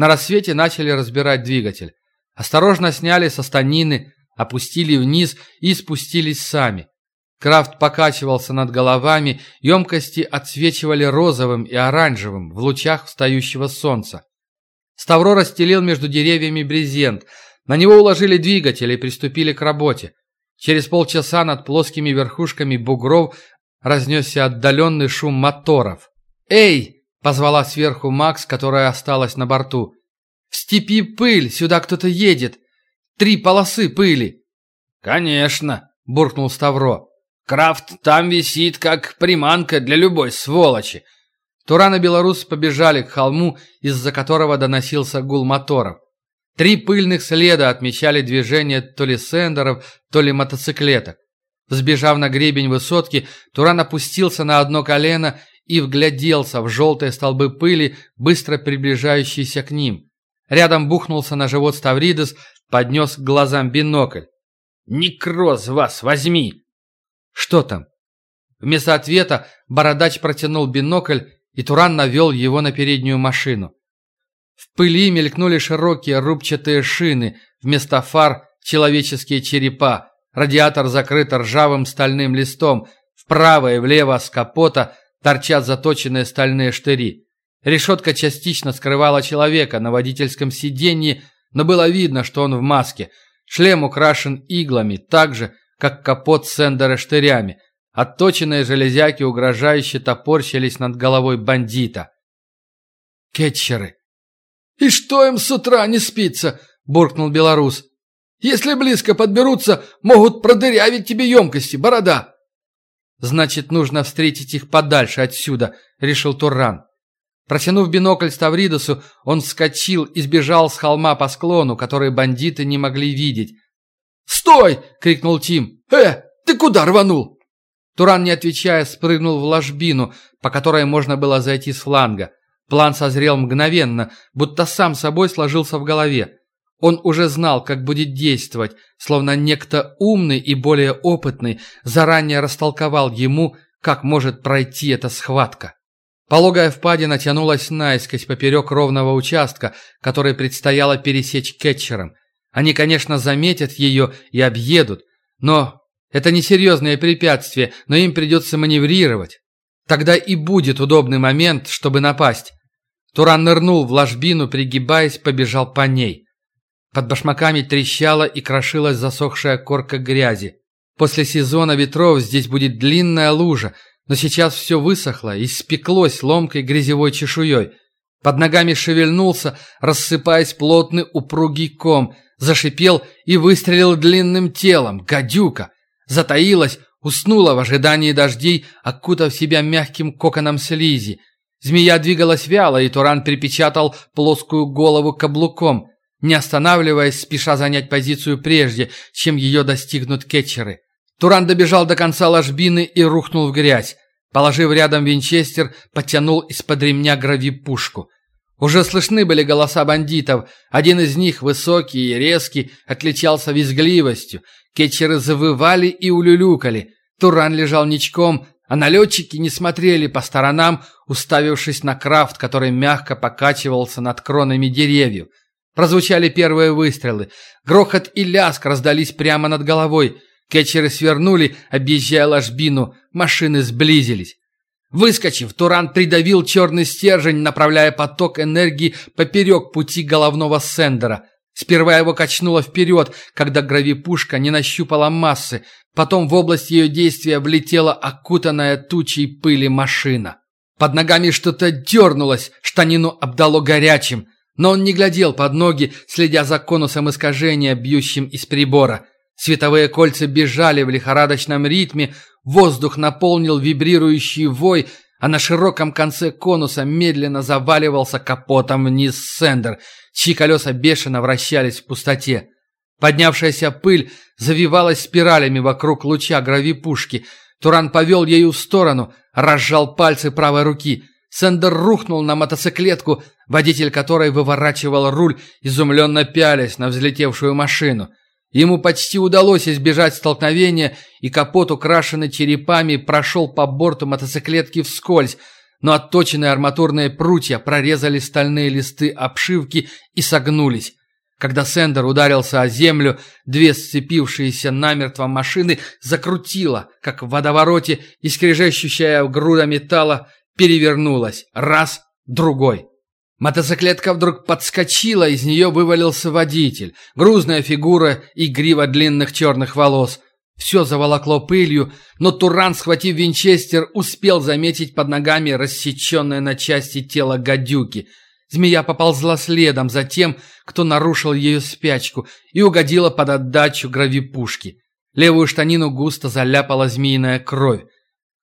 На рассвете начали разбирать двигатель. Осторожно сняли со станины, опустили вниз и спустились сами. Крафт покачивался над головами, емкости отсвечивали розовым и оранжевым в лучах встающего солнца. Ставро расстелил между деревьями брезент. На него уложили двигатель и приступили к работе. Через полчаса над плоскими верхушками бугров разнесся отдаленный шум моторов. «Эй!» — позвала сверху Макс, которая осталась на борту. «В степи пыль, сюда кто-то едет. Три полосы пыли». «Конечно!» — буркнул Ставро. «Крафт там висит, как приманка для любой сволочи. Туран и белорус побежали к холму, из-за которого доносился гул моторов. Три пыльных следа отмечали движение то ли сендеров, то ли мотоциклеток. Сбежав на гребень высотки, Туран опустился на одно колено и вгляделся в желтые столбы пыли, быстро приближающиеся к ним. Рядом бухнулся на живот Ставридес, поднес к глазам бинокль. «Некроз вас возьми!» «Что там?» Вместо ответа бородач протянул бинокль и Туран навел его на переднюю машину. В пыли мелькнули широкие рубчатые шины, вместо фар – человеческие черепа, радиатор закрыт ржавым стальным листом, вправо и влево с капота торчат заточенные стальные штыри. Решетка частично скрывала человека на водительском сиденье, но было видно, что он в маске. Шлем украшен иглами, так же, как капот Сендера штырями – Отточенные железяки угрожающе топорщились над головой бандита. «Кетчеры!» «И что им с утра не спится?» – буркнул белорус. «Если близко подберутся, могут продырявить тебе емкости, борода!» «Значит, нужно встретить их подальше отсюда», – решил Турран. Протянув бинокль Ставридосу, он вскочил и сбежал с холма по склону, который бандиты не могли видеть. «Стой!» – крикнул Тим. «Э, ты куда рванул?» Туран, не отвечая, спрыгнул в ложбину, по которой можно было зайти с фланга. План созрел мгновенно, будто сам собой сложился в голове. Он уже знал, как будет действовать, словно некто умный и более опытный заранее растолковал ему, как может пройти эта схватка. Пологая впадина тянулась наискось поперек ровного участка, который предстояло пересечь кетчером. Они, конечно, заметят ее и объедут, но это несерьезное препятствие, но им придется маневрировать. Тогда и будет удобный момент, чтобы напасть. Туран нырнул в ложбину, пригибаясь, побежал по ней. Под башмаками трещала и крошилась засохшая корка грязи. После сезона ветров здесь будет длинная лужа, но сейчас все высохло и спеклось ломкой грязевой чешуей. Под ногами шевельнулся, рассыпаясь плотный упругий ком, зашипел и выстрелил длинным телом. Гадюка! затаилась, уснула в ожидании дождей, окутав себя мягким коконом слизи. Змея двигалась вяло, и Туран припечатал плоскую голову каблуком, не останавливаясь, спеша занять позицию прежде, чем ее достигнут кетчеры. Туран добежал до конца ложбины и рухнул в грязь. Положив рядом винчестер, подтянул из-под ремня гравипушку. Уже слышны были голоса бандитов. Один из них, высокий и резкий, отличался визгливостью. Кетчеры завывали и улюлюкали. Туран лежал ничком, а налетчики не смотрели по сторонам, уставившись на крафт, который мягко покачивался над кронами деревьев. Прозвучали первые выстрелы. Грохот и ляск раздались прямо над головой. Кетчеры свернули, объезжая ложбину. Машины сблизились. Выскочив, Туран придавил черный стержень, направляя поток энергии поперек пути головного сендера. Сперва его качнуло вперед, когда гравипушка не нащупала массы, потом в область ее действия влетела окутанная тучей пыли машина. Под ногами что-то дернулось, штанину обдало горячим, но он не глядел под ноги, следя за конусом искажения, бьющим из прибора. Световые кольца бежали в лихорадочном ритме, Воздух наполнил вибрирующий вой, а на широком конце конуса медленно заваливался капотом вниз Сендер, чьи колеса бешено вращались в пустоте. Поднявшаяся пыль завивалась спиралями вокруг луча гравипушки. Туран повел ею в сторону, разжал пальцы правой руки. Сендер рухнул на мотоциклетку, водитель которой выворачивал руль, изумленно пялясь на взлетевшую машину. Ему почти удалось избежать столкновения, и капот, украшенный черепами, прошел по борту мотоциклетки вскользь. но отточенные арматурные прутья прорезали стальные листы обшивки и согнулись. Когда Сендер ударился о землю, две сцепившиеся намертво машины закрутило, как в водовороте, и скрежещущая груда металла перевернулась. Раз, другой. Мотоциклетка вдруг подскочила, из нее вывалился водитель. Грузная фигура и грива длинных черных волос. Все заволокло пылью, но Туран, схватив винчестер, успел заметить под ногами рассеченное на части тело гадюки. Змея поползла следом за тем, кто нарушил ее спячку, и угодила под отдачу гравипушки. Левую штанину густо заляпала змеиная кровь.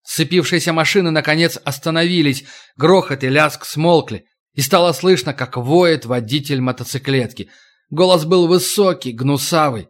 Сцепившиеся машины, наконец, остановились, грохот и лязг смолкли, и стало слышно, как воет водитель мотоциклетки. Голос был высокий, гнусавый.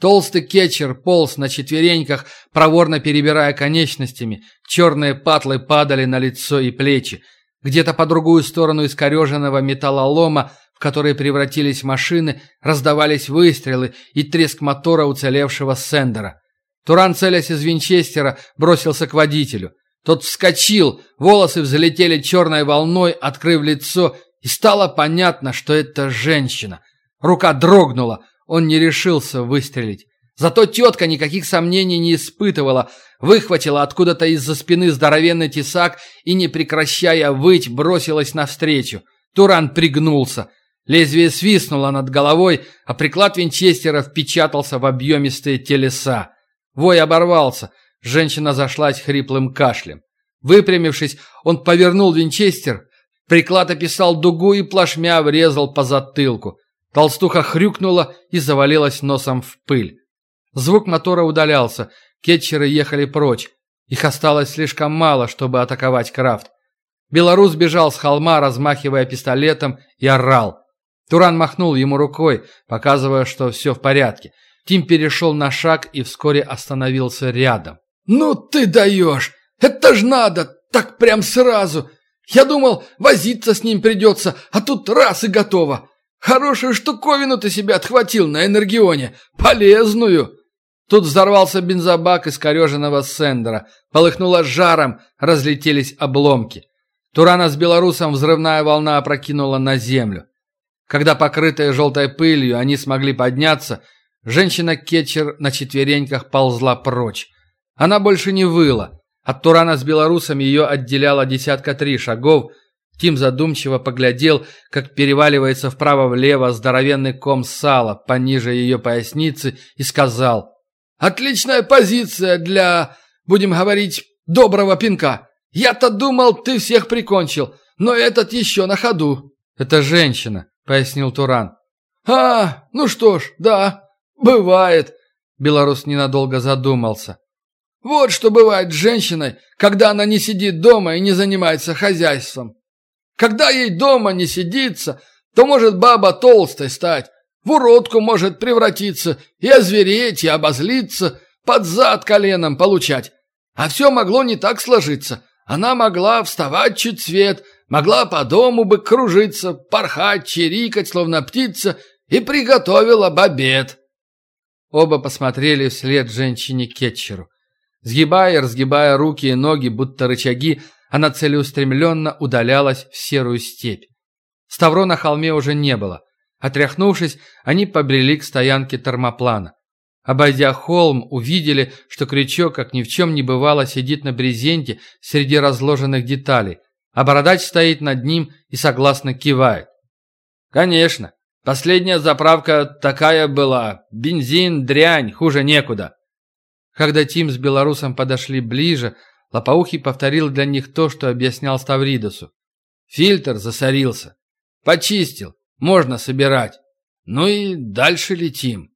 Толстый кетчер полз на четвереньках, проворно перебирая конечностями. Черные патлы падали на лицо и плечи. Где-то по другую сторону искореженного металлолома, в который превратились машины, раздавались выстрелы и треск мотора уцелевшего Сендера. Туран, целясь из винчестера, бросился к водителю. Тот вскочил, волосы взлетели черной волной, открыв лицо, и стало понятно, что это женщина. Рука дрогнула, он не решился выстрелить. Зато тетка никаких сомнений не испытывала, выхватила откуда-то из-за спины здоровенный тесак и, не прекращая выть, бросилась навстречу. Туран пригнулся. Лезвие свистнуло над головой, а приклад винчестера впечатался в объемистые телеса. Вой оборвался. Женщина зашлась хриплым кашлем. Выпрямившись, он повернул винчестер. Приклад описал дугу и плашмя врезал по затылку. Толстуха хрюкнула и завалилась носом в пыль. Звук мотора удалялся, кетчеры ехали прочь. Их осталось слишком мало, чтобы атаковать Крафт. Белорус бежал с холма, размахивая пистолетом, и орал. Туран махнул ему рукой, показывая, что все в порядке. Тим перешел на шаг и вскоре остановился рядом. «Ну ты даешь! Это ж надо! Так прям сразу! Я думал, возиться с ним придется, а тут раз и готово! Хорошую штуковину ты себе отхватил на Энергионе. Полезную. Тут взорвался бензобак из кореженного сендера. Полыхнуло жаром, разлетелись обломки. Турана с белорусом взрывная волна опрокинула на землю. Когда, покрытые желтой пылью, они смогли подняться, женщина-кетчер на четвереньках ползла прочь. Она больше не выла. От Турана с белорусом ее отделяло десятка три шагов – Тим задумчиво поглядел, как переваливается вправо-влево здоровенный ком сала пониже ее поясницы и сказал «Отличная позиция для, будем говорить, доброго пинка. Я-то думал, ты всех прикончил, но этот еще на ходу». «Это женщина», — пояснил Туран. «А, ну что ж, да, бывает», — белорус ненадолго задумался. «Вот что бывает с женщиной, когда она не сидит дома и не занимается хозяйством. Когда ей дома не сидится, то может баба толстой стать, в уродку может превратиться, и озвереть, и обозлиться, под зад коленом получать. А все могло не так сложиться. Она могла вставать чуть свет, могла по дому бы кружиться, порхать, чирикать, словно птица, и приготовила бобед. Оба посмотрели вслед женщине-кетчеру. Сгибая и разгибая руки и ноги, будто рычаги, она целеустремленно удалялась в серую степь. Ставро на холме уже не было. Отряхнувшись, они побрели к стоянке термоплана. Обойдя холм, увидели, что крючок, как ни в чем не бывало, сидит на брезенте среди разложенных деталей, а бородач стоит над ним и согласно кивает. «Конечно, последняя заправка такая была. Бензин, дрянь, хуже некуда». Когда Тим с белорусом подошли ближе, Лопоухий повторил для них то, что объяснял Ставридосу. Фильтр засорился. Почистил. Можно собирать. Ну и дальше летим.